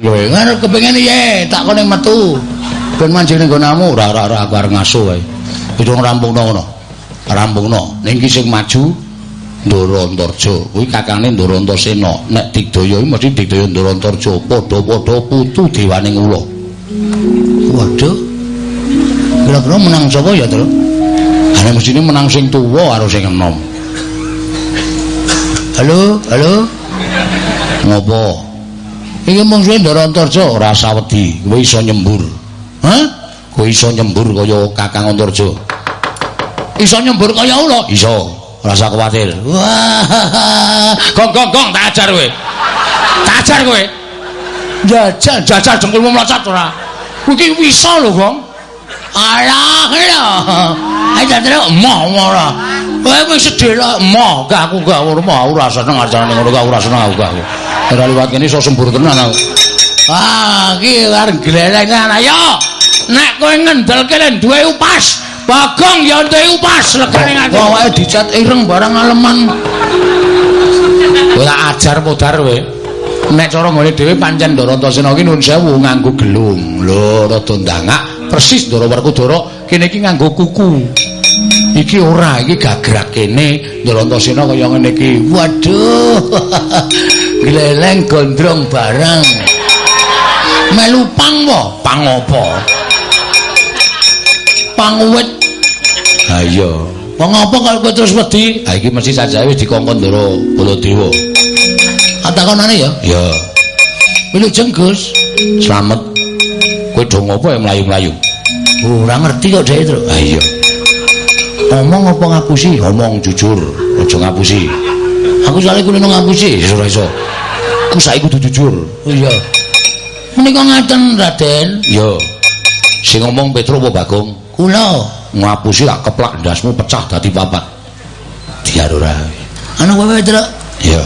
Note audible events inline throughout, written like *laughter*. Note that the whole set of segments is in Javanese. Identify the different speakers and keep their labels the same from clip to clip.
Speaker 1: Lho, ngono kepengin ye, tak kene metu. Ben manjing ning gonamu, ora ora ora aku arep ngaso wae. Wis rampungno ngono. Rampungno. Ning iki sing maju Ndoro Antarja. Kuwi kakane Ndoro Antasena. Nek Digdaya mesti Digdaya Ndoro Antarja, padha-padha putu dewaning ula. Waduh. Kira-kira menang sapa ya, Tru? Ana mestine menang sing tuwa karo sing enom. Halo, halo. Ngopo? Iki mung suwe Ndara Antarja ora usah wedi, kowe iso nyembur. Hah? Kowe iso nyembur kaya Kakang Antarja. Iso nyembur kaya ula? Iso. Ora usah kuwatir. Gong gong gong tak ajar kowe. Tak ajar kowe. Jajal, jajal jengkulmu mlocot ora. Kuwi bisa lho, Gong. Alah, lho. Ayo dadre emoh ora. Kowe wis sedhe emoh, gak aku gak emoh, ora seneng ajarane ngono, gak ora seneng aku gak. Ora liwat kene iso sembur tenan aku. Ah, iki arep glelengan ayo. Nek kowe ngendelke len duwe upas, Bagong ya duwe upas legane ngati. Wah, wae dicat ireng barang aleman. Tak ajar modar kowe. Nek cara ngene dhewe pancen Ndara Antasena iki nun sewu nganggo gelung. Lho, rada ndangak persis Ndara Werkudara kene iki nganggo kuku. Iki ora, iki gagrak kene Ndara Antasena kaya ngene iki. Waduh. *laughs* Gleleng gondrong barang. Melu pang apa? Pang apa? Panguwit. Ha iya. Wong apa kok kowe terus wedi? Ha iki mesti sajae wis dikongkon Ndara Baladewa. Atakonane ya? Ya. Wilujeng Gus. Slamet. Kowe do ngopo ya mlayu-mlayu? Ora ngerti kok dhek terus. Ha iya. Omong apa ngapusi? Omong jujur, aja ngapusi. Aku soalnya kuwi ngapusi, ora iso. Ku saiki kudu jujur. Oh iya. Menika ngaten, Raden. Iya. Sing ngomong Petro apa Bagong? Kula. Ngapusi tak keplak ndasmu pecah dadi papat. Diar ora. Ana kowe Petro? Iya.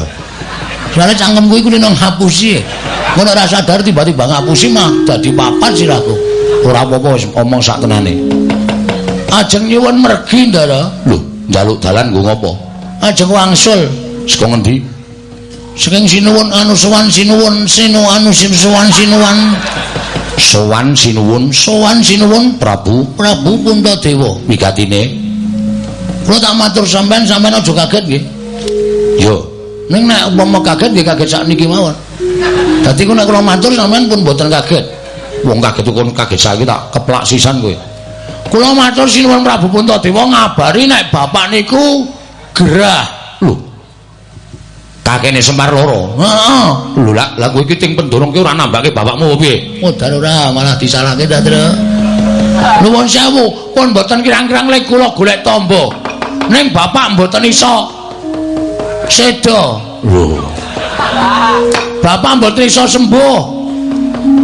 Speaker 1: Soale cangkem kuwi kuwi nang ngapusi. Ngono ora sadar tiba-tiba ngapusi mah dadi papat sirahku. Ora apa-apa wis omong sak tenane. Ajeng nyuwun mergi ndara. Lho, njaluk dalan nggo ngopo? Ajeng wangsul. Saka ngendi? Saking sinuwun anu sowan sinuwun sinu anu sinuwun sinuwun. Sowan sinuwun, sowan sinuwun Prabu, Prabu Puntadewa. Wigatine. Kula tak matur sampean, sampean aja kaget nggih. Yo. Ning nek umpama kaget nggih kaget sakniki mawon. Dadi kula nek kula matur sampean pun mboten kaget. Wong kaget kon kaget saiki tak keplak sisan kowe. Kula matur sinuwun Prabu Puntadewa ngabari nek bapak niku gerah. Lho. Kakene Semar loro. Heeh. Lho lah, lah kowe iki ting pendurung ki ora nambake bapakmu piye? Modal ora, malah disalahke ta, Tru. Nuwun sewu, pun mboten kirang-kirang lek kula golek tombo. Ning bapak mboten iso sedo. Lho. Bapak mboten iso sembuh.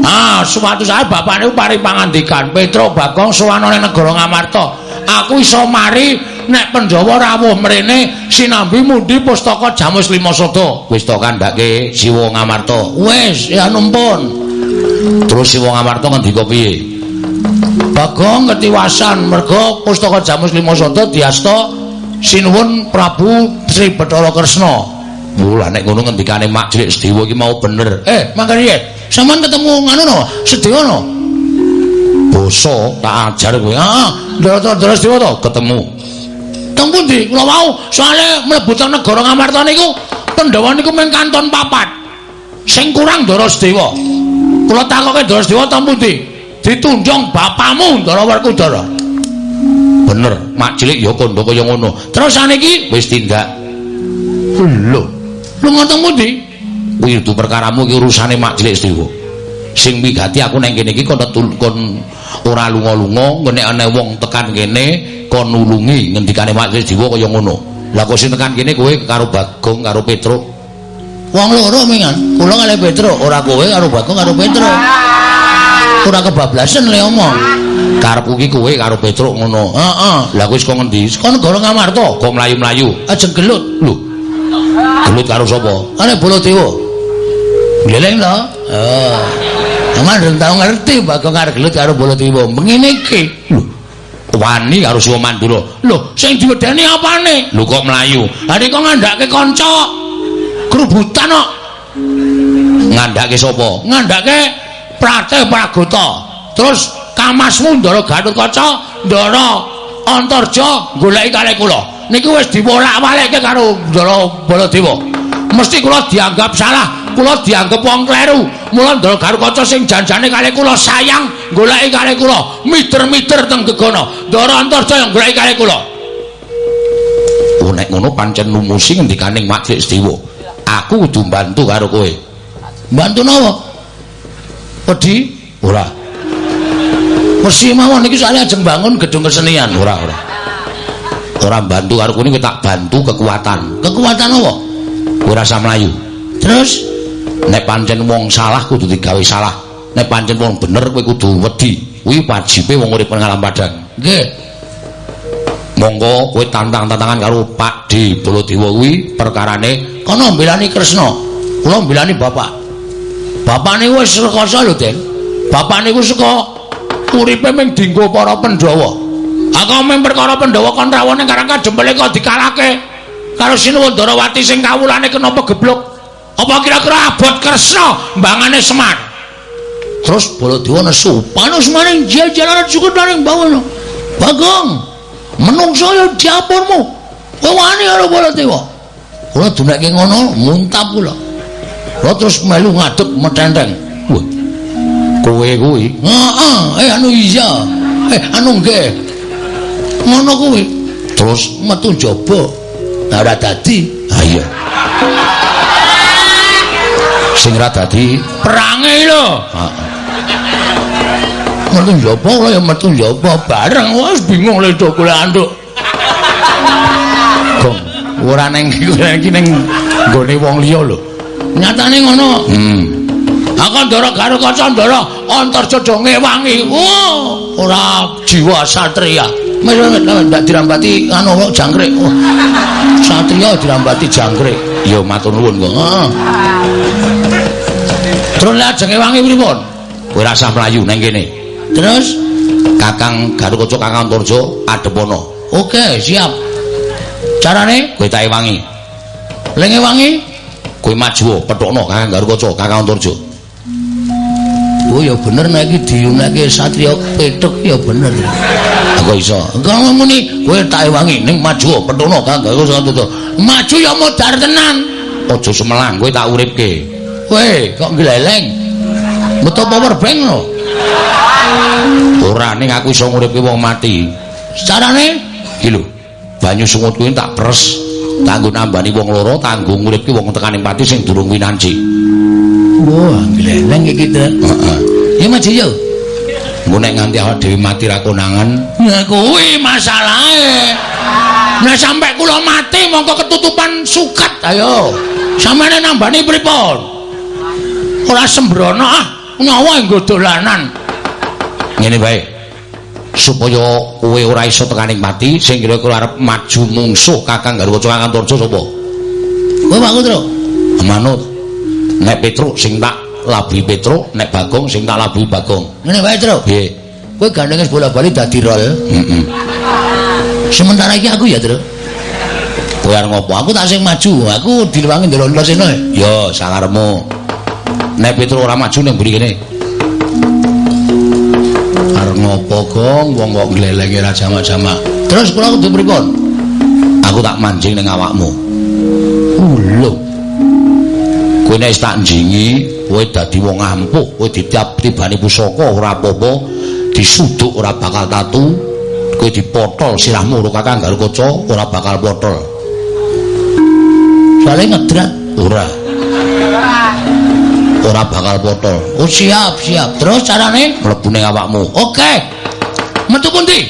Speaker 1: Ah, suatu saat bapak niku pari pangandikan, Petro Bagong sowan ning negara Ngamarta. Aku iso mari nek Pandhawa rawuh mrene sinambi mundhi pustaka Jamus Lima Sada. Wis to kandhake Siwa Ngamarta. Wis, ya numpun. Terus Siwa Ngamarta ngendika piye? Bagong ketiwasan merga pustaka Jamus Lima Sada diasta sinuwun Prabu Sri Bathara Kresna. Mula nek ngono ngendikane Mak Cilik Sedewa iki mau bener. Eh, mangkane ye. Saman ketemu nganu no, Sedewa no. Basa tak ajar kowe. Heeh, Ndara Ndara Sedewa to ketemu. Teng pundi? Kula wau soalé mlebu teng negara Ngamarta niku Pandhawa niku mung kanton papat. Sing kurang Ndara Sedewa. Kula takoke Ndara Sedewa teng pundi? Ditunjung bapakmu Ndara Werkudara. Bener, mak cilik ya kandha kaya ngono. Terus saniki wis tindak. Lho, lu pundi? Kuwi itu perkaramu iki urusane mak cilik Sedewa. Sing migati aku nang kene iki kon kon ora lunga-lunga ngene ana wong tekan kene kon nulungi ngendikane mak cilik Sedewa kaya ngono. Lah kok sing tekan kene kowe karo Bagong karo Petro. Wong loro mingan, kula kali Petro, ora kowe karo Bagong karo Petro. Ora kebablasan le omong. Karepku iki kowe karo Petro ngono. Heeh. Lah kowe saka ngendi? Saka negara Ngamarta. Kok mlayu-mlayu? Ajeng gelut. Lho. Gelut karo sapa? Are Baladewa. Gleleng lho. Oh. Aman reng tau ngerti Bagong karo gelut karo Baladewa. Mengene iki. Lho. Wani karo Siwa Mandura. Lho, sing diwedeni apane? Lho kok mlayu. Lah kok ngandhake kanca. Kerubutan kok. Ngandhake sapa?
Speaker 2: Ngandhake Prate Pragota. Terus Kamasmu Ndara Gatotkaca, Ndara Antarja goleki kalih kula. Niku wis diwolak-walikke karo Ndara Baladewa. Mesti kula dianggap salah. kula dianggep wong kleru. Mula ndara garu kaca sing janjane kalih kula sayang goleki kalih kula, miter-miter teng gegono. Ndara Antarja yang goleki kalih kula.
Speaker 1: Oh nek ngono pancen numusi ngendikaning Mak Dewa. Aku kudu bantu karo kowe.
Speaker 2: Bantu napa? Wedi?
Speaker 1: Ora.
Speaker 2: Mesti mawon iki soalnya ajeng bangun gedung kesenian.
Speaker 1: Ora, ora. Ora bantu karo kowe tak bantu kekuatan.
Speaker 2: Kekuatan apa?
Speaker 1: Kowe rasa mlayu.
Speaker 2: Terus?
Speaker 1: Nek pancen wong salah kudu digawe salah. Nek pancen wong bener kowe kudu wedi. Kuwi wajibe wong urip nang alam padang.
Speaker 2: Nggih.
Speaker 1: Monggo kowe tantang-tantangan karo Pak Di Baladewa kuwi perkarane
Speaker 2: kono mbelani Kresna. Kula mbelani bapak. Bapak niku wis rekoso lho Den. Bapak niku saka uripe ming dinggo para Pandhawa aku ming perkara Pandhawa kon rawone karang kadempele kok dikalake karo Sinuwandarawati sing kawulane kenapa geblok Apa kira-kira abot Kresna mbangane Semar? Terus Baladewa nesu, "Panus maning jajaran cukup maning bawono." Bagong, menungso ya diapunmu. Kowe wani karo Baladewa. Kula dunake ngono, muntap kula. Kula terus melu ngadeg metenteng. Wah.
Speaker 1: Kowe kuwi?
Speaker 2: Heeh, eh anu iya. Eh anu nggih. Ngono kuwi. Terus metu jaba. Ora dadi.
Speaker 1: Ha iya. sing ra dadi
Speaker 2: perange lho. Heeh. Metu njaba kaya metu njaba bareng wis bingung le tok kula anduk.
Speaker 1: Gong, ora ning *laughs* iki ning nggone wong liya lho.
Speaker 2: Nyatane ngono.
Speaker 1: Hmm.
Speaker 2: Aku ndara karo kaca ndara antarja do ngewangi. Oh, ora jiwa satria. Wis ndak dirambati anu jangkrik. Oh. Satria dirambati jangkrik.
Speaker 1: Ya matur nuwun kok.
Speaker 2: Heeh. Terus lajenge wangi pripun?
Speaker 1: Kowe rasa mlayu nang kene.
Speaker 2: Terus
Speaker 1: Kakang Garukaca Kakang Turjo adepono.
Speaker 2: Oke, siap. Carane
Speaker 1: kowe tak ewangi.
Speaker 2: Lenge wangi
Speaker 1: kowe maju petokno Kakang Garukaca Kakang Turjo.
Speaker 2: Oh ya bener nek iki diunake satriya petuk ya bener.
Speaker 1: Aku iso.
Speaker 2: Engko muni kowe tak ewangi ning maju Kakang Garukaca Turjo. Maju ya modar tenan.
Speaker 1: Aja semelang kowe tak uripke.
Speaker 2: Kowe kok gleleng. Metu power bank no.
Speaker 1: Ora ning aku iso nguripke wong mati.
Speaker 2: Carane
Speaker 1: iki lho. Banyu sungut kuwi tak pres. Tanggo nambani wong loro, tanggo nguripke wong tekaning pati sing durung winanci.
Speaker 2: Wah, gleleng iki to.
Speaker 1: Heeh.
Speaker 2: Ya maju yo.
Speaker 1: Engko nek nganti awak dhewe mati ra konangan,
Speaker 2: Nah kuwi masalahe. Nah sampe kula mati mongko ketutupan suket ayo. Samane nambani pripun? Ora sembrono ah, nyawa nggo dolanan.
Speaker 1: ngene bae. Supaya kowe ora iso tekaning mati, sing kira-kira arep maju mungsuh Kakang Garukaca Kakang Turjo sapa?
Speaker 2: Kowe Pak Kutro.
Speaker 1: Manut. Nek Petruk sing tak labi Petruk, nek Bagong sing tak labi Bagong.
Speaker 2: Ngene wae, Tru.
Speaker 1: Nggih.
Speaker 2: Kowe gandenge bola-bali dadi rol.
Speaker 1: Heeh.
Speaker 2: Sementara iki aku ya, Tru.
Speaker 1: Kowe arep ngopo?
Speaker 2: Aku tak sing maju. Aku diluwangi ndelok seno.
Speaker 1: Ya, sakaremu. Nek Petruk ora maju ning mburi kene.
Speaker 2: Arep ngopo, Gong? Wong kok glelenge ra jamak-jamak. Terus kula kudu pripun?
Speaker 1: Aku tak mancing ning awakmu. Kowe nek tak njingi, kowe dadi wong ampuh, kowe ditiap tibani pusaka ora apa-apa, disuduk ora bakal tatu, kowe dipotol sirahmu karo Kakang Garukaca ora bakal potol.
Speaker 2: Soale ngedrat.
Speaker 1: Ora. Ora bakal potol.
Speaker 2: Oh siap, siap. Terus carane?
Speaker 1: Mlebu ning awakmu.
Speaker 2: Oke. Metu pundi?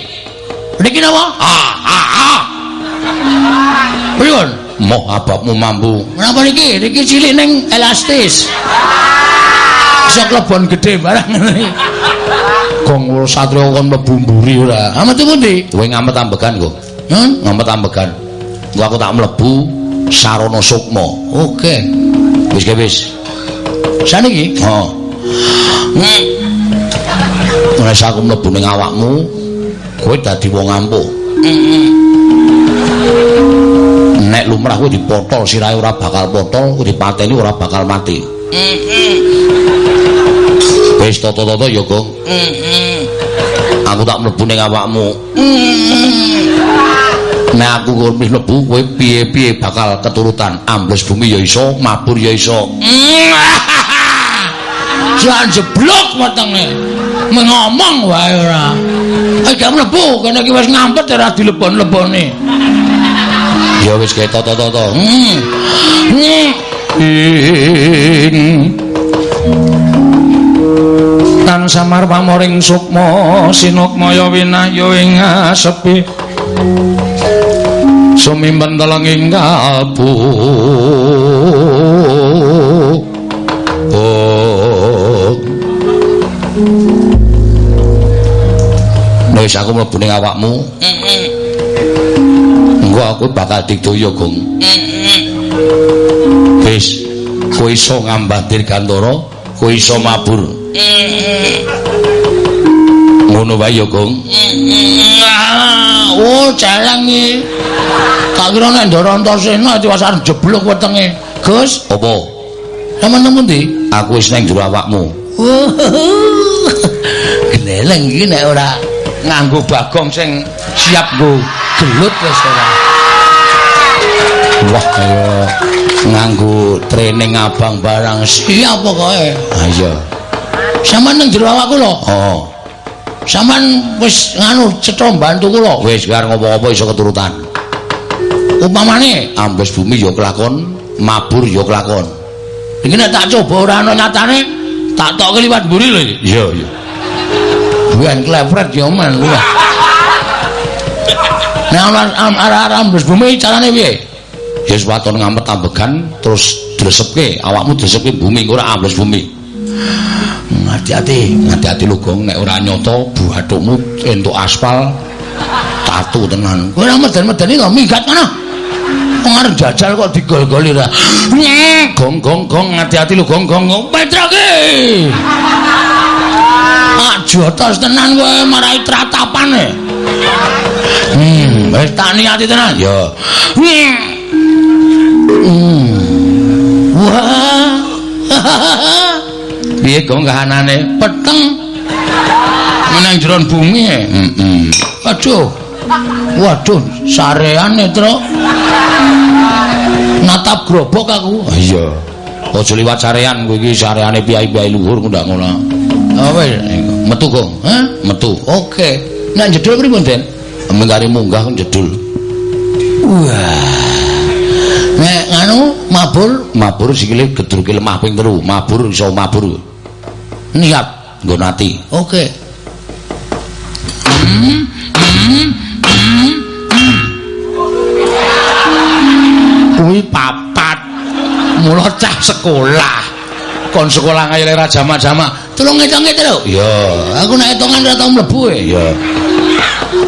Speaker 2: Niki napa? Ah, ah, ah. Pripun?
Speaker 1: Moh ababmu mambu.
Speaker 2: Menapa niki? Niki cilik ning elastis. Iso klebon gedhe barang ngene.
Speaker 1: Gong wul satria kon mlebu mburi ora.
Speaker 2: Metu pundi?
Speaker 1: Kowe ngamet ambegan kok.
Speaker 2: Nun?
Speaker 1: Ngamet ambegan. Engko aku tak mlebu sarana sukma.
Speaker 2: Oke.
Speaker 1: Wis ge wis.
Speaker 2: Saniki?
Speaker 1: Ha. Nek aku mlebu ning awakmu, kowe dadi wong ampuh. Nek lumrah kowe dipotol sirahe ora bakal potol, kowe dipateni ora bakal mati. Wis tata-tata ya, Kong. Aku tak mlebu ning awakmu. Nek aku kok mlebu kowe piye-piye bakal keturutan ambles bumi ya iso, mabur ya iso.
Speaker 2: Jangan jeblok wetenge. Mengomong wae ora. Gak mlebu kene iki wis ngampet ora dilebon-lebone.
Speaker 1: Ya wis kaya tata-tata.
Speaker 2: Hmm.
Speaker 1: Ing
Speaker 2: Tan samar pamoring sukma sinukmaya winayu ing sepi.
Speaker 1: sumimpen telenging kalbu. Oh. Wis aku mlebu ning awakmu. Engko aku bakal digdoyo, Gong. Wis, kowe iso ngambah dirgantara, kowe iso mabur. Ngono wae ya, Gong.
Speaker 2: Oh, jalang iki. Tak kira nek Ndara Antasena diwasar jeblok wetenge. Gus,
Speaker 1: Apa?
Speaker 2: sampean nemu ndi?
Speaker 1: Aku wis nang jero awakmu. *laughs*
Speaker 2: Geleleng iki nek ora nganggo bagong sing siap nggo gelut wis ora.
Speaker 1: Wah, kaya nganggo training abang barang
Speaker 2: Siap pokoke.
Speaker 1: Ah iya.
Speaker 2: Sampeyan nang jero awakku lho.
Speaker 1: Oh,
Speaker 2: Sampeyan wis nganu cetha bantu kula.
Speaker 1: wis biar ngopo-ngopo iso keturutan.
Speaker 2: Upamane
Speaker 1: Ambes bumi ya kelakon, mabur ya kelakon.
Speaker 2: iki nek tak coba ora ana nyatane tak tok liwat mburi lho iki.
Speaker 1: Iya, iya.
Speaker 2: Bukan klepret ya. Wah. *laughs* Nek ana arah-arah ambes bumi carane piye?
Speaker 1: Wis waton ngampet ambegan terus dresepke, awakmu dresepke bumi ora ambes bumi.
Speaker 2: Hati-hati.
Speaker 1: Hati-hati lho, Gong, nek ora nyoto buhatukmu entuk aspal tatu tenan.
Speaker 2: Kowe ora meden-medeni kok minggat kana. Wong arep jajal kok digol-goli ra. Nyek.
Speaker 1: Gong, gong, gong, hati-hati lho, Gong, gong. gong.
Speaker 2: Petroke. Ah jotos tenan kowe marai tratapane. Hmm, wis tak niati tenan.
Speaker 1: Ya,
Speaker 2: Hmm. Wah.
Speaker 1: piye Gong kahanane?
Speaker 2: Peteng. Menang jeron bumi. e.
Speaker 1: Heeh.
Speaker 2: Aduh. Waduh, sarean Netro. Natap grobok aku.
Speaker 1: Ah, Iya. Aja liwat sarean kowe iki sareane piyai-piyai luhur ndak ngono.
Speaker 2: Apa
Speaker 1: Metu, Gong.
Speaker 2: Hah?
Speaker 1: Metu.
Speaker 2: Oke. Nek jedul pripun, Den?
Speaker 1: Mengkari munggah kan jedul.
Speaker 2: Wah. Nganu mabur
Speaker 1: Mabur sikile gedruke lemah ping telu. Mabur iso mabur.
Speaker 2: niat.
Speaker 1: Nggo nati.
Speaker 2: Oke. Kuwi papat. Mula cah sekolah. Kon sekolah ngayel ra jamak-jamak. Tulung ngitung-ngitung lho.
Speaker 1: Iya.
Speaker 2: Aku nek hitungan ora tau mlebu e.
Speaker 1: Iya.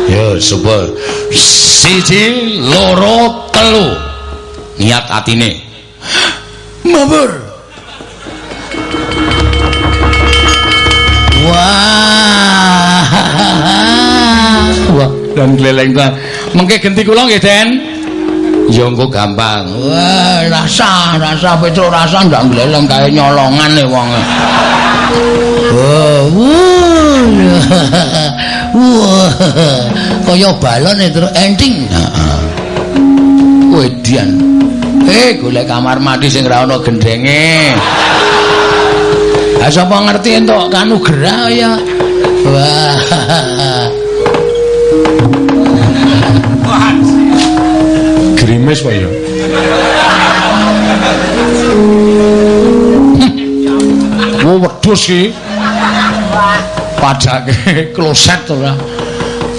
Speaker 1: Ya, super. Siji, loro, telu. Niat atine.
Speaker 2: Mabur. Wah.
Speaker 1: Wah, dan keleleng ta. Mengke genti kula nggih, Den. Ya engko gampang.
Speaker 2: Wah, rasa, rasa Petro rasa ndak gleleng kaya nyolongan e wong. Wah, wah. Kaya balon e terus ending.
Speaker 1: Heeh.
Speaker 2: Wedian. Eh, golek kamar mandi sing ra ono gendenge. Lah sapa ngerti entuk kanu gerah ya. Wah.
Speaker 1: Grimis wae ya.
Speaker 2: Wo wedhus iki. Padake kloset ora.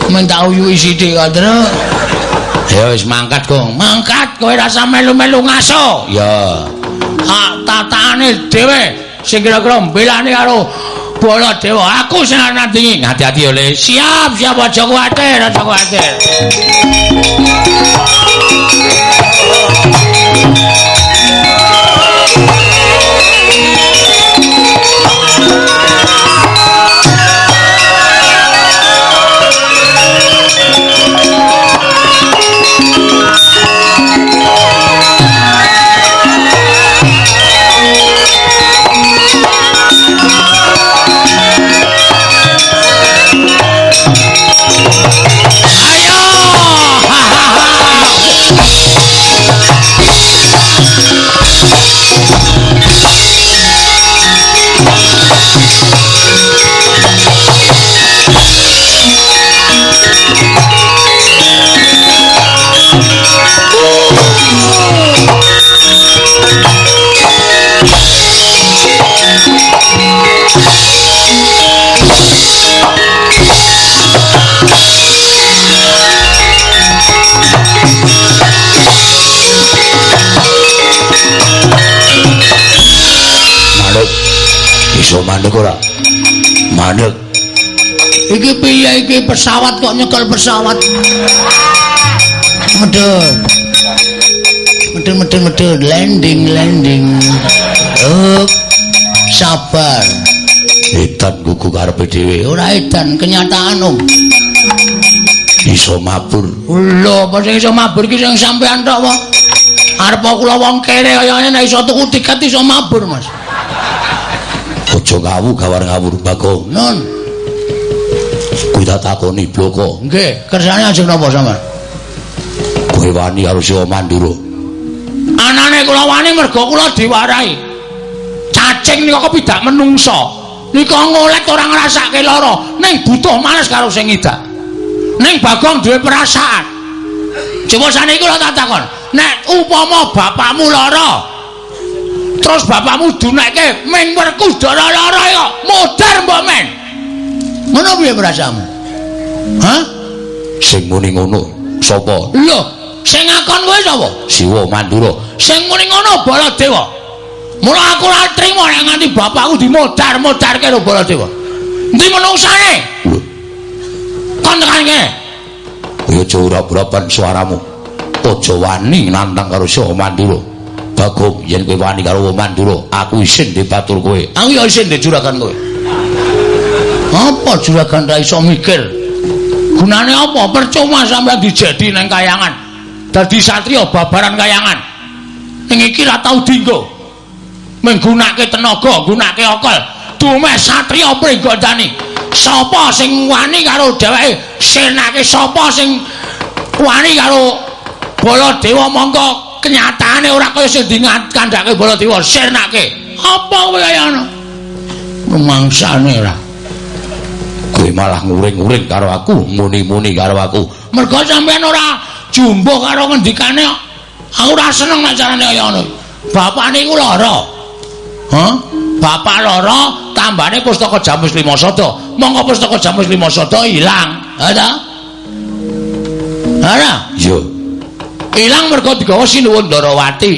Speaker 2: Men tak uyuhi sithik kok, Tru.
Speaker 1: Ya wis mangkat, Gong.
Speaker 2: Mangkat kowe rasa melu-melu ngaso.
Speaker 1: Ya.
Speaker 2: Ah, tatane dhewe sing kira-kira mbelani karo bola dewa. Aku sing nandingi.
Speaker 1: Hati-hati oleh
Speaker 2: Siap, siap aja kuwatir, aja kuwatir.
Speaker 1: Mandek ora? Mandek. Iki piye iki pesawat kok nyekel pesawat? Medun. Medun medun medun landing landing. Oh. Sabar. Edan gugu karepe dhewe. Ora edan kenyataan om. Iso mabur. Lho, apa sing iso mabur iki sing sampean tok wae. Arep kula wong kere kaya nek iso tuku tiket iso mabur, Mas. Aja ngawu gawar ngawur Bagong. Non. Kuwi tak takoni bloko. Nggih, kersane ajeng napa sampean? Kowe wani karo Siwa Mandura. Anane kula wani mergo kula diwarai. Cacing nika kepidak menungso. Nika ngolet ora ngrasake lara, ning butuh males karo sing ngidak. Ning Bagong duwe perasaan. Coba saniki kula tak takon, nek upama bapakmu lara, terus bapakmu dunekke ming werku dara lara ya modar mbok men. Ngono piye perasaanmu? Ha sing muni ngono sapa? Lho sing ngakon kowe sapa? Siwa mandura. Sing muni ngono baladewa. Mula aku ora trimo nek nganti bapakku dimodar-modarke karo baladewa. Ndi menungsane? Kon tekan kene ayo aja ora-urapan suaramu. Aja wani nantang karo siwa mandura Bagong yen kowe wani karo Mandura, aku isin dipatur kowe. Aku ya isin di juragan kowe. Apa juragan ra iso mikir? Gunane apa? Percuma sampean dijadi nang kayangan. Dadi satriya babaran kayangan. Ning iki ra tau dinggo. Menggunake tenaga, gunake akal. Dumeh satriya pringgondani. Sapa sing wani karo dheweke? Senake sapa sing wani karo Baladewa monggo kenyataane ora kaya sing dikandhake Baladewa sirnake. Apa kowe kaya ngono? Rumangsane ora. Kowe malah nguring-nguring karo aku, muni-muni karo aku. Mergo sampean ora jumbo karo ngendikane aku ora seneng nek carane kaya ngono. Bapakne iku lara. Hah? Bapak lara tambane pustaka Jamus Lima Sada. Monggo pustaka Jamus Lima Sada ilang. Ha ta? Ora? Iya. Ilang mergo digawa Sinuwun Ndarawati.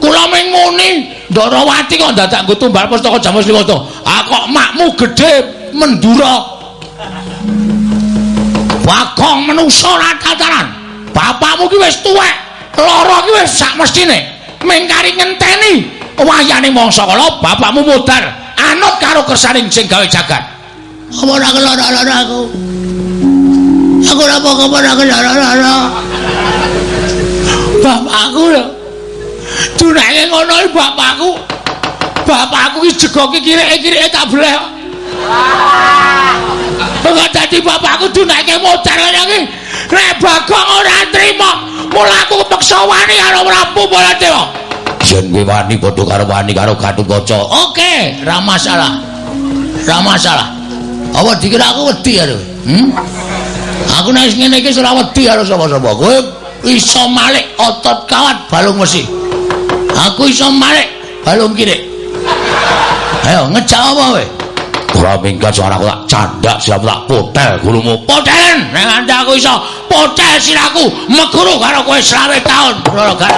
Speaker 1: Kula ming muni, Ndarawati kok dadak nggo tumbal pustaka Jamus Liwata. Ah kok makmu gedhe mendura. Bagong menungso ra tataran. Bapakmu ki wis tuwek, lara ki wis sak mestine. Mengkari ngenteni wayane mangsa kala bapakmu mudar anut karo kersaning sing gawe jagat. Apa ora kelara-lara aku? Aku ora apa-apa ora kelara-lara. Bapakku lho. Dunake ngono bapakku. Bapakku iki jegoke kirike-kirike tak bleh. Kok dadi bapakku dunake modar ngene iki. Nek Bagong ora trima, mula aku peksa wani karo Prabu Baladewa. Yen kowe wani padha karo wani karo Gatotkaca. Oke, ra masalah. Ra masalah. Apa dikira aku wedi ya, Hmm? Aku nek ngene iki ora wedi karo sapa-sapa. Kowe iso malik otot kawat balung mesi aku iso malik balung kiri. Ayo ngejak apa we ora minggat suara aku tak candak siap tak potel gulumu. Potelen nek aku iso potel siraku meguru karo kowe selawe tahun ora gak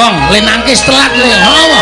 Speaker 1: kaca le nangkis telat le. Hawa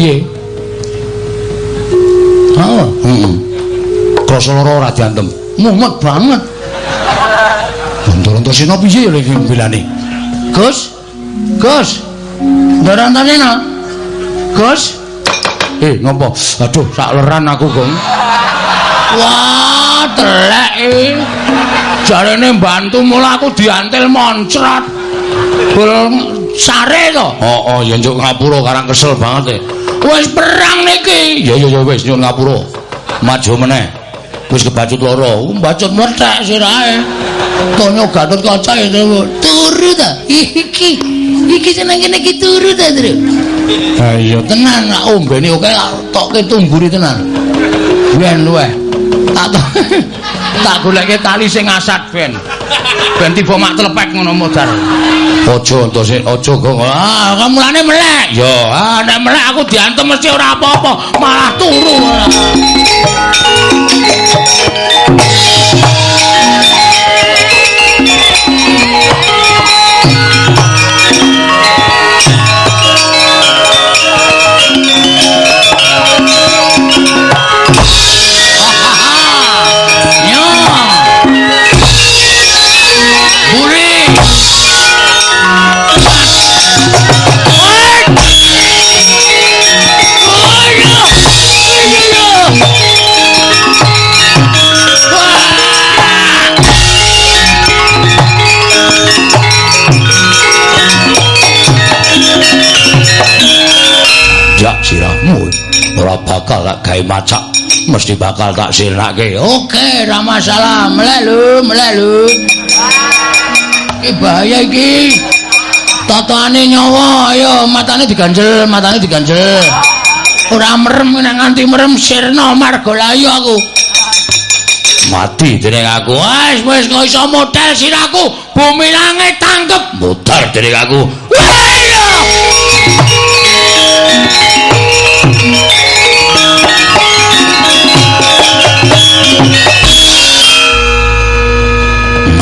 Speaker 1: metu gedhe. Heeh.
Speaker 2: Rasa lara ora diantem.
Speaker 1: Mumet banget.
Speaker 2: Ndoro Sena piye ya iki bilane?
Speaker 1: Gus. Gus. Ndoro Sena. Gus.
Speaker 2: Eh, ngopo? Aduh, sak leran aku, Gong.
Speaker 1: Wah, telek iki. Jarene mbantu mula aku diantil moncrat. Bul sare to.
Speaker 2: Oh, oh, ya njuk ngapura karang kesel banget e.
Speaker 1: Wis perang niki.
Speaker 2: Ya ya ya wis nyuwun ngapura. Maju meneh. Wis kebacut loro.
Speaker 1: Mbacut methek sirahe. Tonyo Gatot Kaca itu turu ta. Iki. Iki seneng kene iki turu ta, Tru.
Speaker 2: Ha iya
Speaker 1: Tenan nak ombene oke tokke tungguri tenan. Ben luweh. Tak. *laughs* Tak goleke tali sing asat ben. Ben tiba mak telepek ngono modar.
Speaker 2: Aja entos aja Gong.
Speaker 1: Ah, kamulane melek.
Speaker 2: Ya,
Speaker 1: Ah, nek melek aku diantem mesti ora apa-apa, malah turu.
Speaker 2: Bakal tak gawe macak. Mesti bakal tak sirnake.
Speaker 1: Oke, ora masalah. Melek lho, melek lho. Iki bahaya iki. Tataane nyawa, ayo matane diganjel, matane diganjel. Ora merem nek nganti merem sirna marga layu aku.
Speaker 2: Mati dening aku.
Speaker 1: Wes wis kok iso model siraku. Bumi langit tangkep.
Speaker 2: Mutar dening aku.
Speaker 1: Ayo.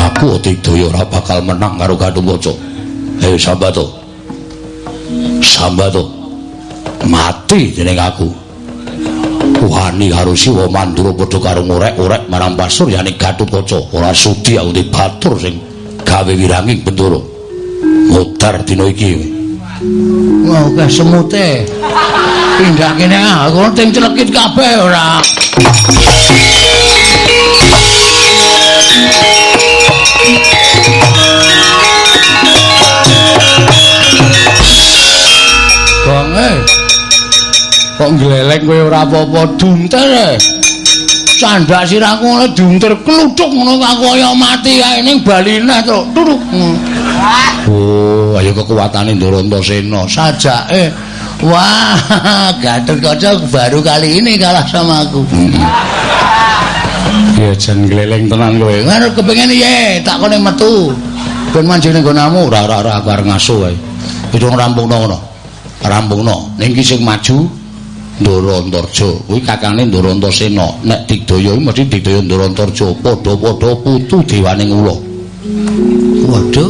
Speaker 2: Aku Digdaya ora bakal menang karo Gatotkaca. Hei Sambato. Sambato. Mati dening aku. Wani karo Siwa Mandura padha karo ngorek-orek marang pasuryane Gatotkaca. Ora sudi aku batur sing gawe wiranging Bendoro. Mutar dina iki.
Speaker 1: Wah, oke semute. Pindah kene aku ting celekit kabeh ora. Kok gleleng kowe ora apa-apa dunter eh. Candak sirahku ngono dunter kluthuk ngono kaya mati kae ning baline to. Turuk.
Speaker 2: Oh, ayo kekuatane Ndara Antasena.
Speaker 1: sajake wah *laughs* gatel kaca baru kali ini kalah sama aku
Speaker 2: Ya jan gleleng tenan kowe.
Speaker 1: ngarep kepengen ye tak kone metu ben manjing ning gonamu
Speaker 2: Ora ora ora aku arep ngaso wae. Itu rampungno ngono. Rampungno. Ning ki sing maju Ndara Antarja. Kuwi kakangane Ndara Antasena. Nek Digdaya iki mesti Digdaya Ndara Antarja padha-padha putu dewaning ula.
Speaker 1: waduh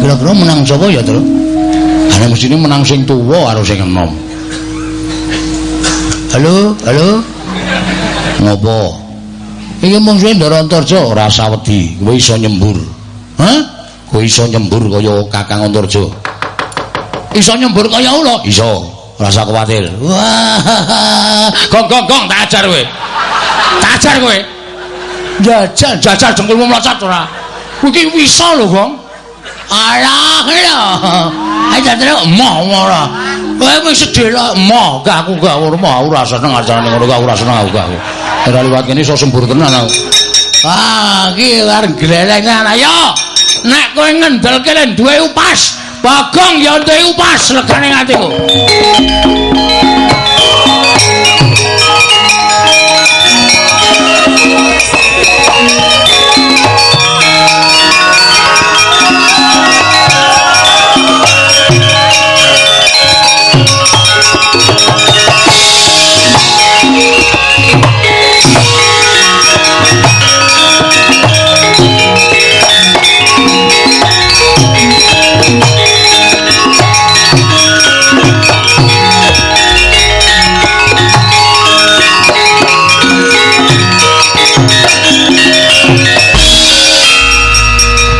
Speaker 1: kira-kira menang sapa ya terus
Speaker 2: Ane mestine menang sing tuwa karo sing enom.
Speaker 1: halo halo
Speaker 2: Ngopo?
Speaker 1: Iki mung suwe Ndara Antarja
Speaker 2: Ora usah wedi, kowe iso nyembur.
Speaker 1: hah
Speaker 2: Kowe iso nyembur kaya Kakang Antarja.
Speaker 1: iso nyembur kaya ula
Speaker 2: Iso, ora usah kuwatir.
Speaker 1: wah gong gong gong tak ajar kowe tak ajar kowe jajal jajal jengkulmu mlocot ora iki bisa lho gong alah lho ayo jare emoh ora kowe wis sedhe lho emoh gak aku gak emoh ora seneng ajarane ngono gak ora seneng aku gak
Speaker 2: Ora liwat kene iso sembur tenan aku.
Speaker 1: ah iki arep glelengan ayo nek kowe ngendelke le duwe upas bagong ya duwe upas legane atiku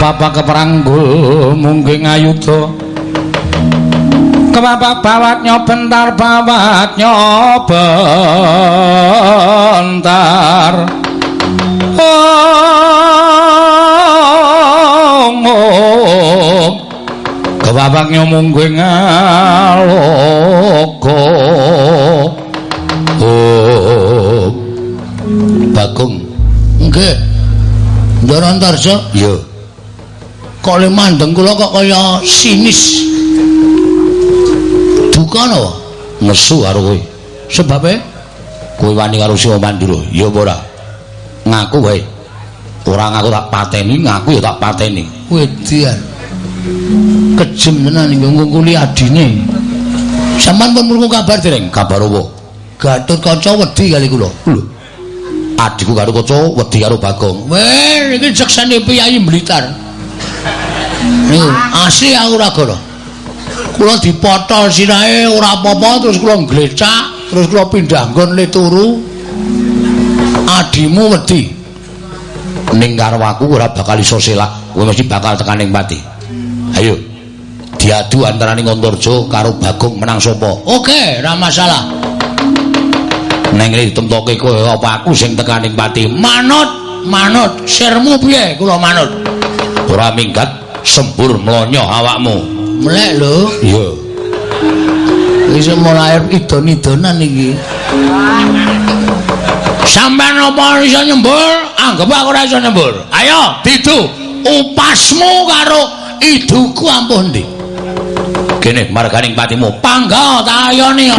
Speaker 2: kebapak keperanggul mungging ayuda kebapak bawat nyobentar bawat nyobentar oh, oh. kebapak nyomungging aloka oh
Speaker 1: Bagong. Nggih. Ndara Antarja
Speaker 2: iya
Speaker 1: kale mandeng kula kok kaya sinis? Duka napa
Speaker 2: nesu karo kowe.
Speaker 1: Sebabe
Speaker 2: kowe wani karo Siwa Mandura. Ya apa ora? Ngaku wae. Ora ngaku tak pateni ngaku ya tak pateni.
Speaker 1: Wedian kejem tenan iki ngungkuli adine. Sampean pun murku kabar dereng?
Speaker 2: Kabar apa?
Speaker 1: Gatot Kaca wedi kali kula.
Speaker 2: Lho. Adikku karo kaca wedi karo Bagong.
Speaker 1: Weh iki jeksane piyayi Blitar asli aku ora gara kula dipotol sirahe ora apa-apa terus kula nglecak terus kula pindah nggon le turu. Adimu wedi.
Speaker 2: Ning karo aku ora bakal iso selak. Kowe mesti bakal tekan ning pati ayo diadu antaraning Antarja karo Bagong menang sapa?
Speaker 1: Oke ora masalah.
Speaker 2: Neng iki kowe apa aku sing tekan ning pati
Speaker 1: manut manut. Sirmu piye kula manut
Speaker 2: ora minggat sembur mlonyo awakmu.
Speaker 1: Melek lho.
Speaker 2: Iya.
Speaker 1: Iso mulai idon-idonan iki. Sampean apa iso nyembur? Anggap aku ora iso nyembur. Ayo didu upasmu karo iduku ampun ndi?
Speaker 2: Kene marganing patimu.
Speaker 1: Pangga tak ayoni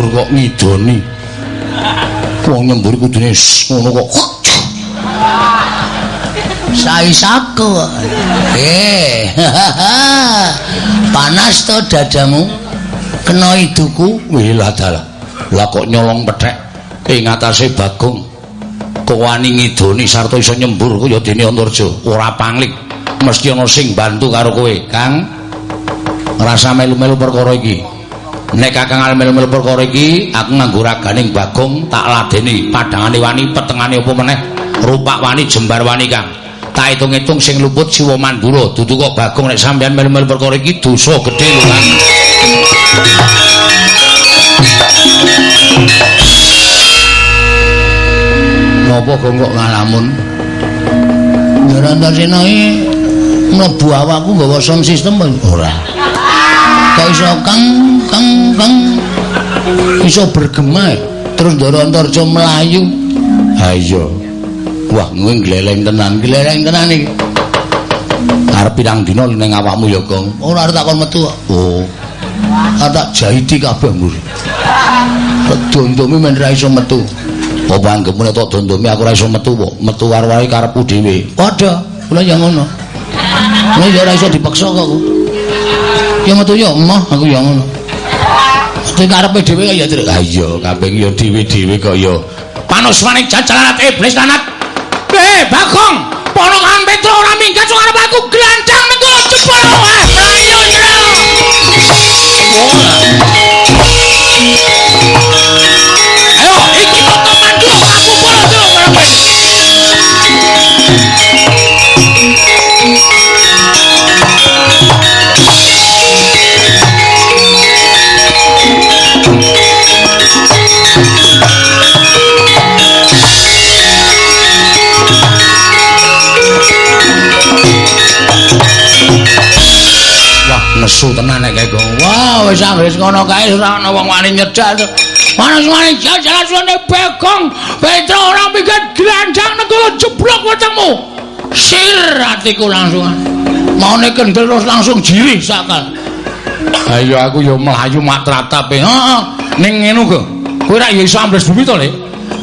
Speaker 2: nyembur kok ngidoni wong nyembur kudune ngono kok
Speaker 1: Saisaku. Eh. *laughs* Panas to dadamu? Kena iduku?
Speaker 2: wih lah dalah lah kok nyolong pethek ing atase bagong kok wani ngidoni sarta iso nyembur ku ya dene Antarja ora panglik mesti ana sing bantu karo kowe Kang ngrasa melu-melu perkara iki nek Kakang arep melu-melu perkara iki aku nganggo raganing bagong tak ladeni padangane wani petengane apa meneh? Rupak wani jembar wani Kang. Tak hitung-hitung sing luput Siwa Mandura. Dudu kok bagong nek sampean melu-melu perkara iki dosa gedhe lho Kang.
Speaker 1: Napa kok kok ngalamun? Nyerantasena iki mlebu awakku nggawa sound system ora. Kok iso kang kang kang iso bergema terus Ndara Antarja melayu.
Speaker 2: Ha iya. Wah, kowe gleleng tenan,
Speaker 1: Glereng tenan iki.
Speaker 2: arep pirang dina ning awakmu ya, Kong.
Speaker 1: Ora arep takon metu.
Speaker 2: Oh,
Speaker 1: Tak jahiti kabeh mbur. Dondomi men ra iso metu.
Speaker 2: apa anggepmu nek tok dondomi aku ora iso metu kok. Metu karo wae karepku dhewe.
Speaker 1: Padha, kula ya ngono. Nek ya ora iso dipaksa kok. aku. Ya metu ya emoh aku ya ngono. Mesti karepe dhewe kaya Trik.
Speaker 2: Lah iya, kabeh ya dhewe-dhewe kok ya. Panus maning jajalanat iblis lanat. Eh, Bagong, ponokan Petro ora minggat sing arep aku glandang metu jebol wae. Mlayu nyra. Nesu tenan nek kok. Wah, wis wis ngono kae ora ana wong wani nyedak. Manas wani jalan suwane begong. Petro ora mikir glandang negara jeblok wetengmu. Sir atiku langsung. Maune kendel terus langsung jirih sakal. Ayo aku yo mlayu mak tratape. Heeh. Ning ngene kok. Kowe ra iso ambles bumi to, Le?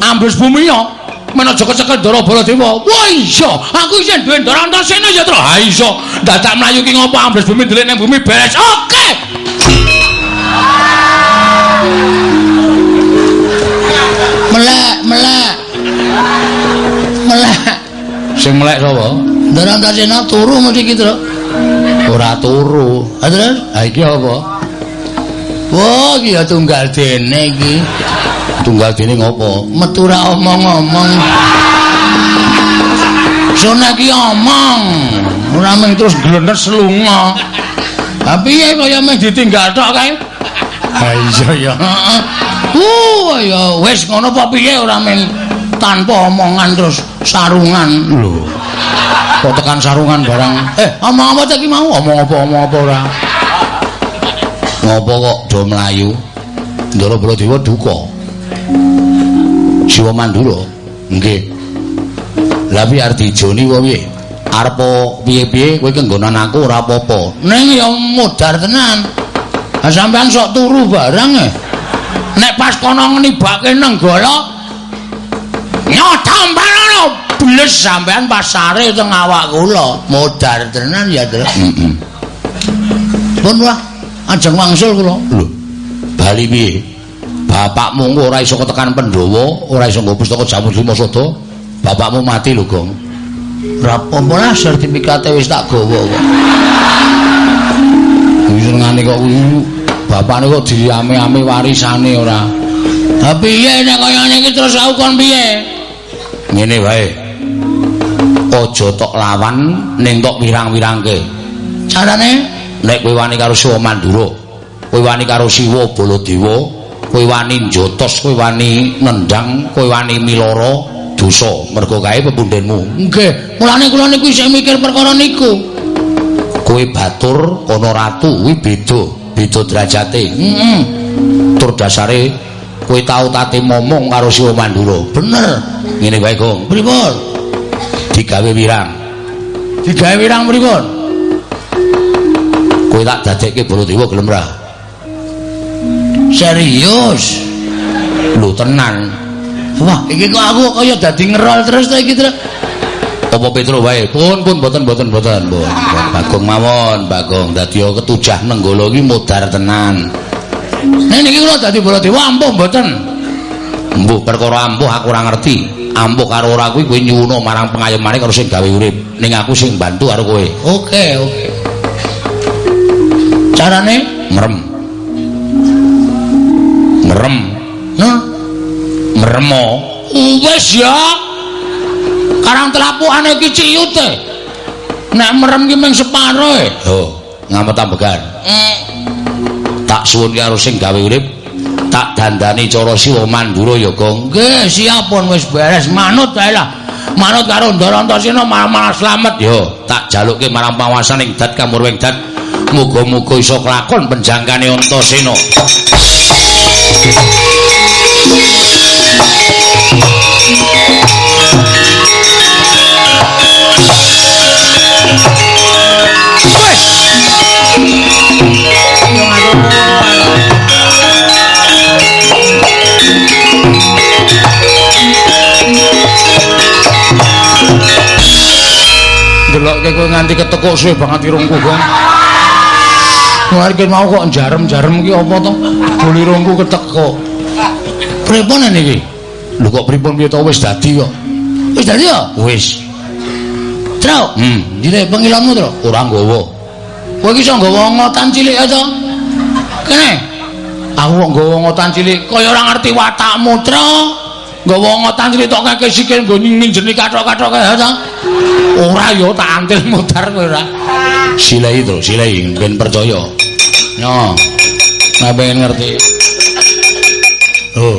Speaker 2: Ambles bumi yo. men aja kecekel Ndara Baladewa. Wah iya, aku isih duwe Ndara Antasena ya, Tru. Ha iso. Dadak mlayu ki ngopo ambles bumi ndelik ning bumi beres. Oke.
Speaker 1: Melek, melek. Melek.
Speaker 2: Sing melek sapa?
Speaker 1: Ndara Antasena turu mesti ki, Tru.
Speaker 2: Ora turu.
Speaker 1: Ha terus?
Speaker 2: Ha iki apa?
Speaker 1: Wah, iki ya tunggal dene iki.
Speaker 2: Tunggal dene ngopo?
Speaker 1: Metu ra omong-omong. Sona ki omong. Ora mung terus glenes lunga. Ha piye kaya meh ditinggal tok kae?
Speaker 2: Ha iya ya.
Speaker 1: Uh, ya wis ngono apa piye ora mung tanpa omongan terus sarungan.
Speaker 2: Lho. Kok tekan sarungan barang.
Speaker 1: Eh, omong apa ta ki mau?
Speaker 2: Omong apa omong apa ora? Ngopo kok do mlayu? Ndara Baladewa duka. Siwa Mandura. Nggih. Lah piye arep dijoni wae piye? Arep piye-piye kowe kenggonan aku ora apa-apa.
Speaker 1: Ning ya mudar tenan. Ha sampean sok turu barang e. Nek pas kono nibake nenggala nyotombarano bles sampean pas sare teng awak kula. Mudar tenan ya.
Speaker 2: Heeh.
Speaker 1: Pun wah, ajeng wangsul kula.
Speaker 2: Lho. Bali piye? Bapakmu ora iso tekan Pandhawa, ora iso nggo pustaka Jamu Lima Sada. Bapakmu mati lho, Gong.
Speaker 1: Ora apa-apa lah sertifikate wis tak gawa kok.
Speaker 2: Wis ngene kok kuwi bapakne kok diame-ame warisane ora.
Speaker 1: Ha piye nek kaya ngene iki terus aku kon piye?
Speaker 2: Ngene wae. Aja tok lawan ning tok wirang-wirangke.
Speaker 1: Carane
Speaker 2: Nek kowe wani karo Siwa Mandura, kowe wani karo Siwa Baladewa, kowe wani njotos, kowe wani nendang, kowe wani miloro dosa mergo kae pepundhenmu.
Speaker 1: nggih, mulane kula niku isih mikir perkara niku.
Speaker 2: Kowe batur ana ratu kuwi beda, beda derajate.
Speaker 1: Heeh.
Speaker 2: Tur dasare kowe tau tate momong karo Siwa Mandura.
Speaker 1: Bener.
Speaker 2: Ngene wae, Gong.
Speaker 1: Pripun?
Speaker 2: Digawe wirang.
Speaker 1: Digawe wirang pripun?
Speaker 2: Kowe tak dadekke Baladewa gelem ra?
Speaker 1: Serius.
Speaker 2: Lho tenan.
Speaker 1: Wah, iki kok aku kaya dadi ngerol terus ta iki, Tru.
Speaker 2: Apa Petro wae? Pun pun boten boten boten, pun. Pun. Bagong mawon, Bagong. Dadi ketujah nenggala iki modar tenan.
Speaker 1: Nek niki kula dadi Baladewa ampuh mboten.
Speaker 2: Mbuh perkara ampuh aku ora ngerti. Ampuh karo ora kuwi kowe nyuwuna marang pengayomane karo sing gawe urip. Ning aku sing bantu karo kowe.
Speaker 1: Oke, oke. Carane?
Speaker 2: Merem. Merem.
Speaker 1: Nah,
Speaker 2: Meremo.
Speaker 1: wis ya. Karang telapuhane iki ciyute. Nek merem ki mung separo e.
Speaker 2: Oh, ngamet ambegan.
Speaker 1: Hmm.
Speaker 2: Tak suwun karo sing gawe urip. Tak dandani cara Siwa Mandura ya, Gong.
Speaker 1: Nggih, siap pun wis beres. Manut wae lah. Manut karo Ndara Antasena malah slamet.
Speaker 2: Yo, tak jaluke marang pawasan ing dat kamurwing dat. Muga-muga iso kelakon penjangkane Antasena.
Speaker 1: Nganti ketekuk suwe banget irungku, Gong. Kemarin mau kok jarem-jarem ki apa to? Bulirungku ketekuk. Pripun niki?
Speaker 2: Lho kok pripun piye to wis dadi kok.
Speaker 1: Wis dadi ya?
Speaker 2: Wis.
Speaker 1: Tro.
Speaker 2: Hmm,
Speaker 1: Dile pengilonmu, Tro.
Speaker 2: ora nggawa.
Speaker 1: Kowe iki iso nggawa ngotan cilik ae to? Kene. Aku kok nggawa ngotan cilik kaya ora ngerti watakmu, Tro. Nggawa ngotan cilik tok kakek sikil nggo ninjeni kathok-kathok ae to. Ora ya tak antil mutar kowe ora.
Speaker 2: Silai to, silai ben percaya.
Speaker 1: Yo. Nek pengen ngerti.
Speaker 2: Oh.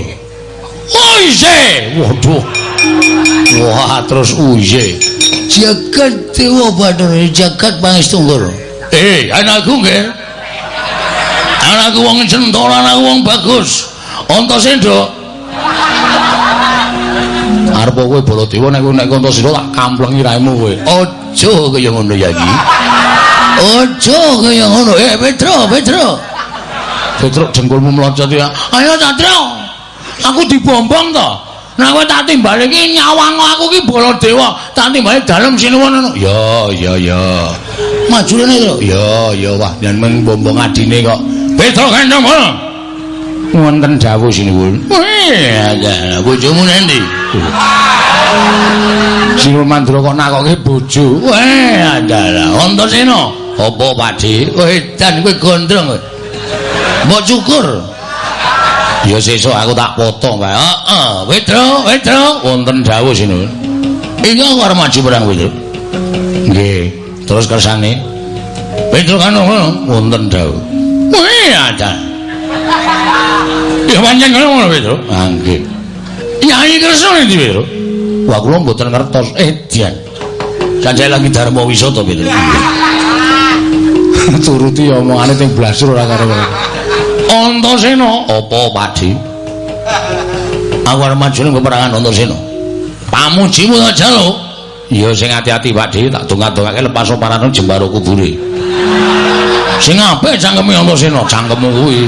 Speaker 1: Oise. Waduh.
Speaker 2: Wah, terus uye.
Speaker 1: Jagat Dewa Bathara, jagat Pangestunggur.
Speaker 2: Eh, anakku nggih.
Speaker 1: Anakku wong cendol, anakku wong bagus. Onto sendok. Arep kowe Baladewa nek nek onto sendok tak kamplengi raimu kowe. Aja kaya ngono ya iki. Aja kaya ngono. Eh Petro, Petro. Petro jengkulmu mlocot ya. Ayo Satrio. Aku dibombong to. Nek kowe tak timbali iki nyawang aku iki Baladewa, tak timbali dalem sinuwun ngono. Ya, ya, ya. Maju rene to. Ya, ya wah, yen mung bombong adine kok. Petro kandhong ngono. Wonten dawuh sinuwun. Iya, ya, bojomu nendi? Sinuwun Mandura kok nakoke bojo. Weh, adalah Antasena. Apa, Pakde? Edan kowe gondrong kowe. Mbok cukur. Ya sesuk aku tak potong wae. Heeh, Wedro, Wedro, wonten dawuh sinuwun. Iki aku arep maju perang Wedro. Nggih, terus kersane. Wedro kan wonten dawuh. Wih, ada. Ya pancen ngono Wedro. Ah, nggih. Nyai Kresna ndi Wedro? Wah, kula mboten ngertos. Eh, Dian. Kan saya lagi Dharma Wisata Wedro. *laughs* Turuti omongane teng blasur ora karo-karo. Antasena apa Pakde? Aku arep maju ning peperangan Antasena. Pamujimu tak jaluk. Ya sing ati-ati Pakde, tak donga-dongake lepas oparane jembaro kubure. Sing apik cangkeme Antasena, cangkemmu kuwi.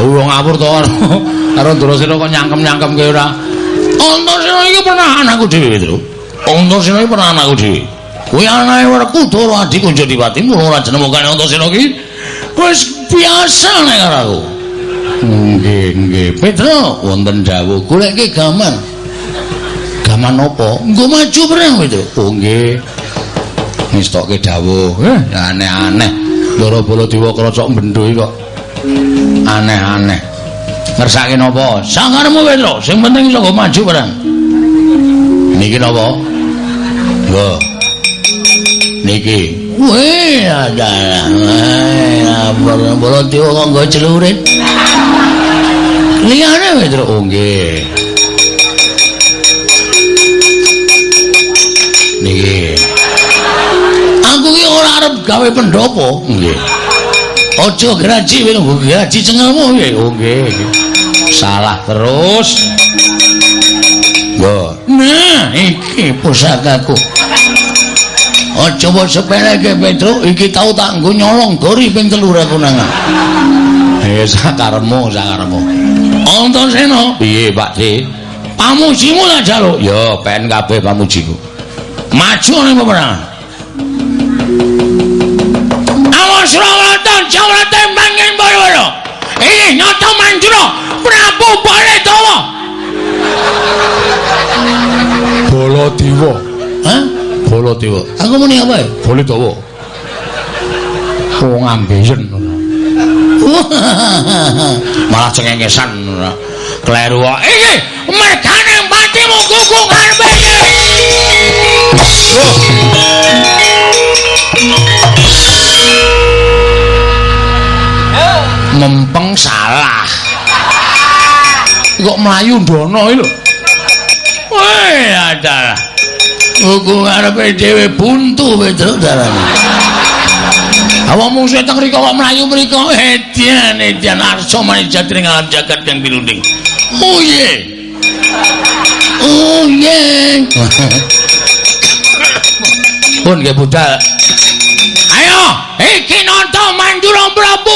Speaker 1: Wong ngawur to karo karo Durasena kok nyangkem-nyangkemke ora. Antasena iki pernah anakku dhewe, Tru. Antasena iki pernah anakku dhewe. Kuwi anake Werkudara Adi Kunjodipati, mula ora jenemokane Antasena iki. wis biasa nek karo aku. Nggih, nggih. Petro, wonten dawuh goleke gaman. Gaman apa? Nggo maju perang Petro. Oh nggih. Ngestokke dawuh. Eh, aneh-aneh. Ndara Baladewa krocok bendho iki kok. Aneh-aneh. Ngersake napa? Sangarmu Petro, sing penting iso maju perang. Niki napa? Nggo. Niki. Weh, ada. Tiwa kok nggo celurit. Liyane wis terus oh nggih. Niki. Aku ki ora arep gawe pendopo, nggih. Aja graji wis nggo graji cengelmu nggih. Oh nggih. Salah terus. Yo. Nah, iki pusakaku. Aja wae sepeleke Petro, iki tau tak nggo nyolong gori ping 3 aku nang. Eh sakaremu, sakaremu. Antasena, piye Pak De? Pamujimu tak jaluk. Ya, pen kabeh pamujiku. Maju ning peperangan. Surawarta, Jawrata manging Barawara. Ini nyata Mandura, Prabu Baladewa.
Speaker 2: Baladewa.
Speaker 1: Hah?
Speaker 2: Baladewa.
Speaker 1: Aku muni apa ya?
Speaker 2: Baladewa. Wong ambeien.
Speaker 1: Malah cengengesan kleru kok. Iki mergane patimu gugung arepe. Mempeng mlayu ndono iki lho. Weh, adalah. Gugung arepe dhewe buntu Pedro darane. Awakmu sing teng rika kok mlayu mriko edian edian arsa manijat ning alam jagat yang pirunding. Oh ye. Oh ye. Pun nggih budal. Ayo, iki nonton Mandura Prabu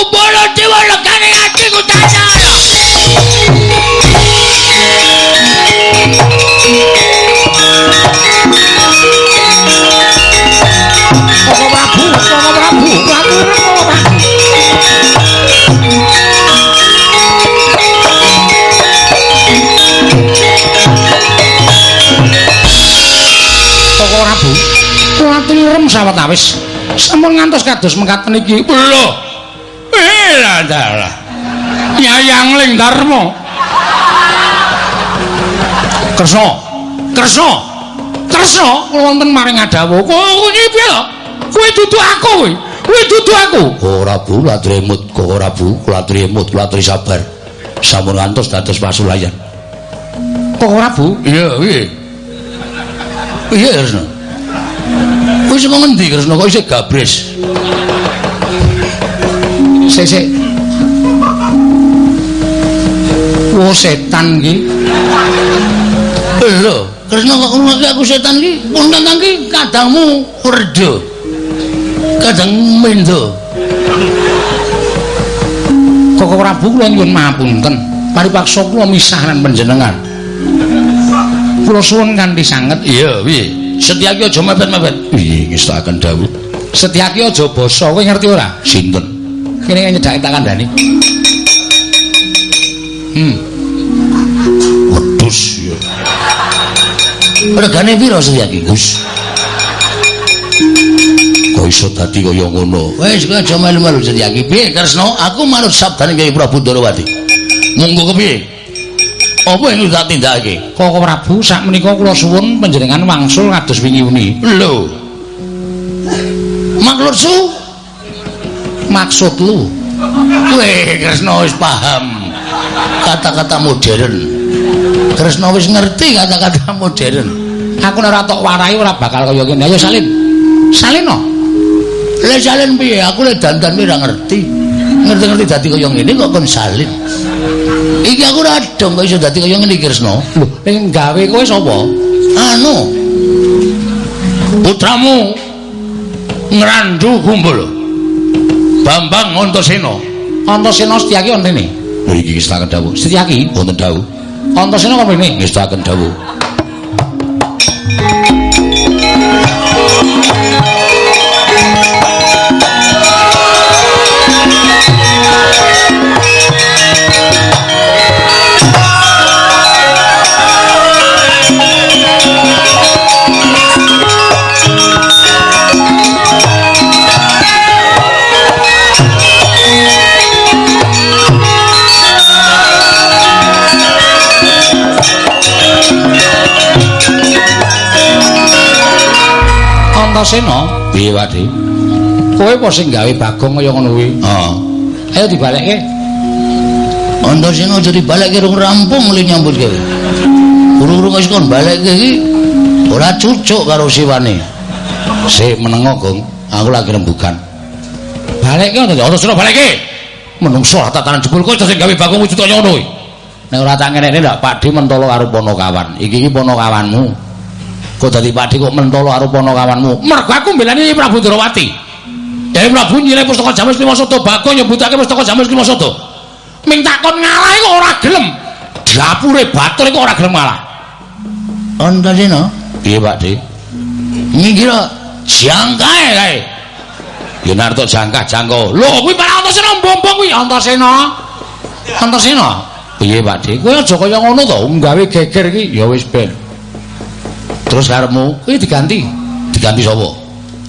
Speaker 1: sawetawis. Sampun ngantos kados mengkat niki. Lho. Eh, dalah. Yayang Ling Darma. Kresna. Kresna. Kresna wonten maring adawuh. Kowe piye lho? Kowe dudu aku kowe. Kowe dudu aku. Ora Bu, kula tremut. Ora Bu, kula tremut, kula sabar. Sampun ngantos dados pasulayan. Kok ora Bu? Iya, piye? Iya, Kresna. Kowe sing ngendi Kresna kok isih gabres? Sik sik.
Speaker 2: Oh setan iki.
Speaker 1: Lho, Kresna kok ngomongke aku setan iki? Pun tentang iki kadangmu werda. Kadang mendo.
Speaker 2: Koko Prabu kula nyuwun mapunten. Paripaksa kula misah lan panjenengan. Kula suwun kanthi sanget.
Speaker 1: Iya, piye? Setyaki aja mepet-mepet. Piye ngestakaken dawuh?
Speaker 2: Setyaki aja basa, kowe ngerti ora?
Speaker 1: Sinten?
Speaker 2: Kene nyedhaki tak kandhani.
Speaker 1: Hmm. Wedhus ya. Regane piro Setyaki, Gus? Kok iso dadi kaya ngono? Wis kowe aja melu-melu Setyaki. Piye Kresna? Aku manut sabdane Kyai Prabu Darawati. Monggo kepiye? Apa yang tak tindakake?
Speaker 2: Koko Prabu sak menika kula suwun panjenengan wangsul kados wingi uni.
Speaker 1: Lho. Maksudku
Speaker 2: Maksud lu
Speaker 1: kowe Kresna wis paham kata-kata modern. Kresna wis ngerti kata-kata modern.
Speaker 2: aku nek ora tok warai ora bakal kaya ngene. Ayo salin. Salino.
Speaker 1: Lah salin piye? Aku lek dandan ora ngerti. Ngerti-ngerti dadi kaya ngene kok kon salin. Iki aku ora dong kok iso dadi kaya ngene iki Kresna.
Speaker 2: Lho, ning gawe kowe sapa?
Speaker 1: Anu. Putramu ngrandu kumpul. Bambang Antasena.
Speaker 2: Antasena Setyaki wonten rene.
Speaker 1: Mriki ngestaken dawuh.
Speaker 2: Setyaki
Speaker 1: Wonten dawuh.
Speaker 2: Antasena kok rene?
Speaker 1: Ngestaken dawuh.
Speaker 2: Antasena,
Speaker 1: Piye, Wadi?
Speaker 2: kowe apa sing gawe Bagong kaya ngono kuwi?
Speaker 1: Heeh.
Speaker 2: Ayo dibalekke.
Speaker 1: Antasena aja dibalekke rung rampung le nyambut kowe. Urung-urung wis kon balekke iki ora cucuk karo siwane. Sik menengo, Gong. Aku lagi rembugan.
Speaker 2: Balekke ngono.
Speaker 1: Antasena balekke.
Speaker 2: Menungso tatanan jebul kowe sing gawe Bagong wujud kaya ngono kuwi. Nek ora tak ngene ndak Pakdi mentolo karo Ponokawan. Iki iki Ponokawanmu. Kok dadi Pakdi kok mentolo karo Ponokawanmu? Mergo aku mbelani Prabu Ndrawati. Ya Prabu nyilih pustaka Jamus Lima Soto Bagong nyebutake pustaka Jamus Lima Soto. Ming takon ngalah kok ora gelem. Dapure batur kok ora gelem ngalah.
Speaker 1: Antasena, piye, Pakde? Mikira jangkae kae.
Speaker 2: Ya narto jangkah jangko. Lho kuwi para Antasena mbombong kuwi Antasena. Antasena. Piye Pakde? Kowe aja kaya ngono to, nggawe geger iki ya wis ben.
Speaker 1: Terus karepmu
Speaker 2: Kuwi diganti.
Speaker 1: diganti sapa?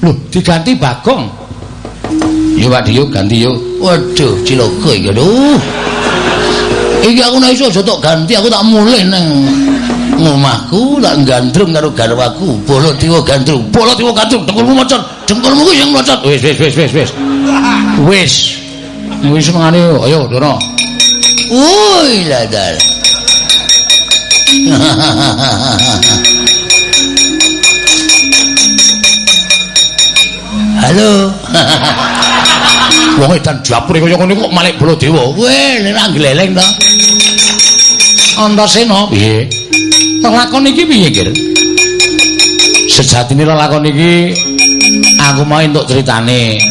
Speaker 2: Lho, diganti Bagong.
Speaker 1: Yo Pakde yo ganti yo. Waduh, cilaka iki aduh. Iki aku nek iso aja tok ganti, aku tak mulih nang ngomahku tak gandrung karo garwaku. Bolo gandrung, bolo gandrung, dengkulmu mocot, dengkulmu ku sing mocot.
Speaker 2: Wis wis wis wis wis. Wis. Wis mangane ayo Dono.
Speaker 1: Woi ladal. *laughs* Halo. *laughs*
Speaker 2: Wong edan dapure kaya ngene kok Malik Baladewa.
Speaker 1: Weh, nek gleleng to.
Speaker 2: Antasena piye? Lelakon iki piye, Kir? Sejatine lelakon iki aku mau entuk critane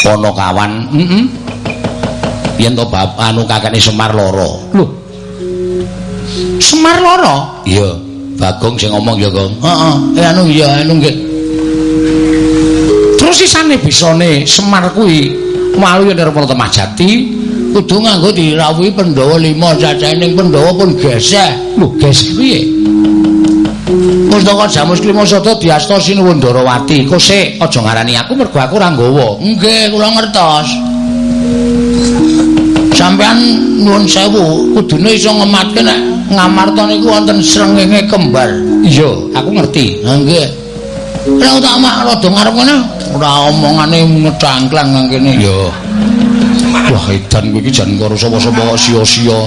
Speaker 2: Ponokawan. Heeh. Yen to bab anu kakekne Semar loro. Lho. Semar loro?
Speaker 1: Iya, Bagong sing ngomong ya, Gong.
Speaker 2: Heeh.
Speaker 1: Eh anu iya anu nggih.
Speaker 2: Terus sisane bisane Semar kuwi malu yen arep Temah Jati
Speaker 1: Kudu nganggo dirawuhi Pandhawa 5 cacahe ning Pandhawa pun geseh.
Speaker 2: lho gesek piye?
Speaker 1: Pustaka Jamus Klimasada diasta Sinuwun Darawati.
Speaker 2: Kok sik aja ngarani aku mergo aku ora nggawa.
Speaker 1: Nggih, kula ngertos. Sampeyan nuwun sewu, kudune iso ngematke nek ngamarta niku wonten srengenge kembar.
Speaker 2: Iya, aku ngerti.
Speaker 1: Ha nggih. Ora tak mak rada ngarep ngene, ora omongane ngecangklang nang kene.
Speaker 2: Iya. Wah, edan kowe iki jan karo sapa-sapa sia-sia.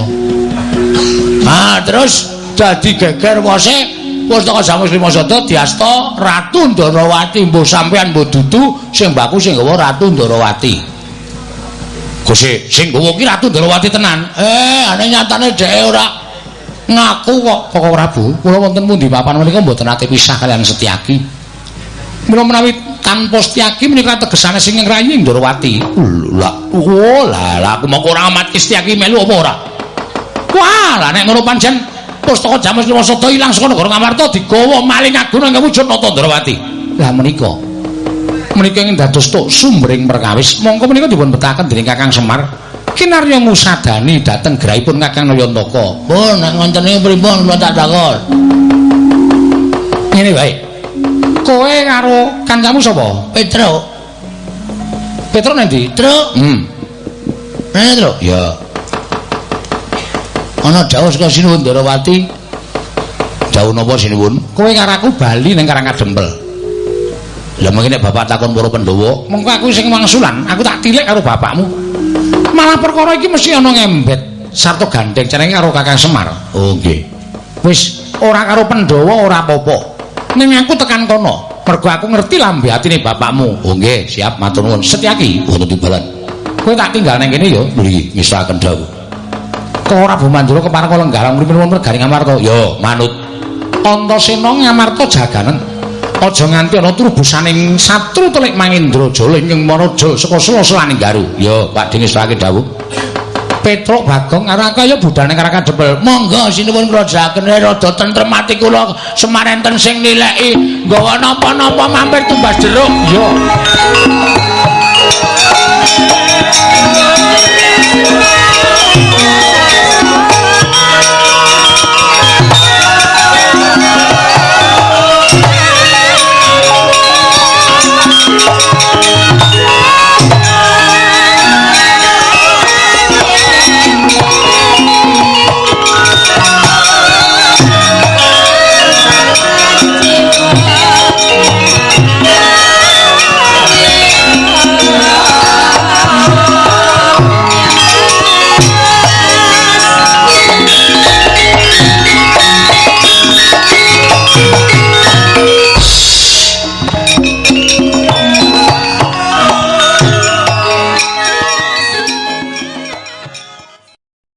Speaker 1: Ah, terus dadi geger wose Pustaka Jamus Limasada diasta Ratu Ndarawati mbuh sampean mbuh dudu sing baku sing gawa Ratu Ndarawati.
Speaker 2: Gusti, sing gowo ki Ratu Ndrawati tenan.
Speaker 1: Eh, ane nyatane dhek ora ngaku kok.
Speaker 2: Kok Prabu, kula wonten pundi papan menika mboten ate pisah kalian Setyaki. Mila menawi tanpa Setyaki menika tegesane sing ngrayi Ndrawati.
Speaker 1: Lah, oh lah, lah aku mongko ora amat Setyaki melu apa ora?
Speaker 2: Wah, lah nek ngono pancen pustaka Jamus Liwasada ilang saka negara Ngamarta digawa maling agung nang wujud Nata Ndrawati. Lah menika. Menika ing dados tok sumbering perkawis. Mongko menika dipun betahaken dening Kakang Semar. Kinarya musadani dhateng grahipun Kakang Nayantaka.
Speaker 1: Pun nek ngoten niku pripun kula tak takon
Speaker 2: ngene wae kowe karo kancamu sapa?
Speaker 1: Petro
Speaker 2: Petro nanti
Speaker 1: Petro
Speaker 2: hmm.
Speaker 1: Petro
Speaker 2: ya.
Speaker 1: Ana dawuh saka Sinuwun Darawati
Speaker 2: dawuh napa Sinuwun? Kowe karo aku bali ning Karangkadempel. Lah mengene bapak takon para Pandhawa, mengko aku sing mangsulan, aku tak tilik karo bapakmu. Malah perkara iki mesti ana ngembet sarta gandeng cenenge karo Kakang Semar.
Speaker 1: Oh nggih.
Speaker 2: Wis ora karo Pandhawa ora apa-apa. Ning aku tekan kono, mergo aku ngerti lambe atine bapakmu.
Speaker 1: Oh nggih, siap matur nuwun.
Speaker 2: Setyaki
Speaker 1: wonten timbalan.
Speaker 2: Kowe tak tinggal ning kene ya.
Speaker 1: Mriki ngisrahaken dawuh.
Speaker 2: Kok ora Bumandura kepareng kala nggalang mripun wonten Garing Amarta?
Speaker 1: Ya, manut.
Speaker 2: Antasena ngamarta jaganen. aja nganti ana trubusaning satru telik mangindra jala ing maraja saka sela-selaning garu ya Pak Dingis Waki dawuh Petruk Bagong arah kaya budhane karaka debel.
Speaker 1: Monggo sinuwun krajaken eh, rada tentrem ati kula semarenten sing nileki nggawa napa-napa mampir tumbas jeruk.
Speaker 2: Yo. Yeah.